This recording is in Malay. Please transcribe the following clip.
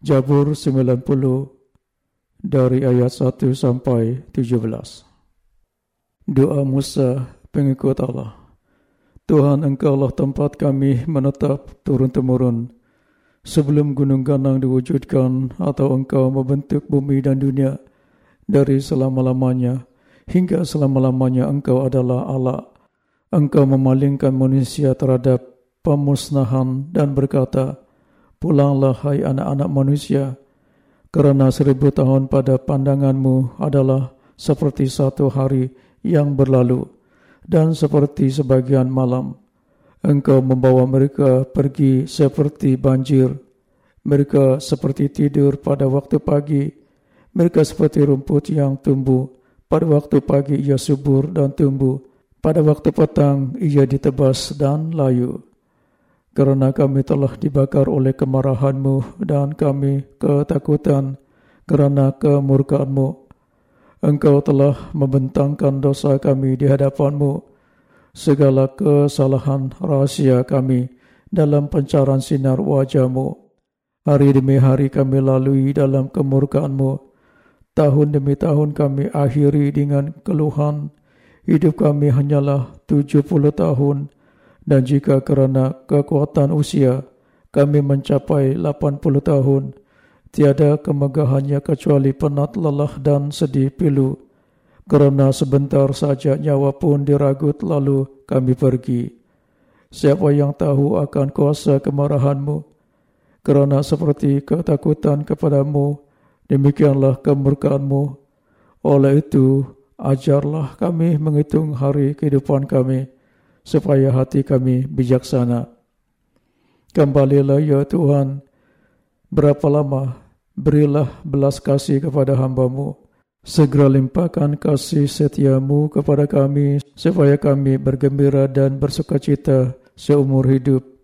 Jabur 90 dari ayat 1 sampai 17. Doa Musa pengikut Allah. Tuhan engkau lah tempat kami menetap turun-temurun. Sebelum gunung ganang diwujudkan atau engkau membentuk bumi dan dunia dari selama-lamanya hingga selama-lamanya engkau adalah Allah. Engkau memalingkan manusia terhadap pemusnahan dan berkata, Pulanglah hai anak-anak manusia, kerana seribu tahun pada pandanganmu adalah seperti satu hari yang berlalu dan seperti sebagian malam. Engkau membawa mereka pergi seperti banjir. Mereka seperti tidur pada waktu pagi. Mereka seperti rumput yang tumbuh. Pada waktu pagi ia subur dan tumbuh. Pada waktu petang ia ditebas dan layu kerana kami telah dibakar oleh kemarahanmu dan kami ketakutan kerana kemurkaanmu. Engkau telah membentangkan dosa kami di hadapanmu, segala kesalahan rahasia kami dalam pancaran sinar wajahmu. Hari demi hari kami lalui dalam kemurkaanmu. Tahun demi tahun kami akhiri dengan keluhan. Hidup kami hanyalah tujuh puluh tahun dan jika kerana kekuatan usia kami mencapai 80 tahun, tiada kemegahannya kecuali penat lelah dan sedih pilu. Kerana sebentar saja nyawa pun diragut lalu kami pergi. Siapa yang tahu akan kuasa kemarahanmu? Kerana seperti ketakutan kepadamu, demikianlah kemurkaanmu. Oleh itu, ajarlah kami menghitung hari kehidupan kami supaya hati kami bijaksana. Kembalilah ya Tuhan, berapa lama berilah belas kasih kepada hambamu. Segera limpahkan kasih setiamu kepada kami supaya kami bergembira dan bersuka cita seumur hidup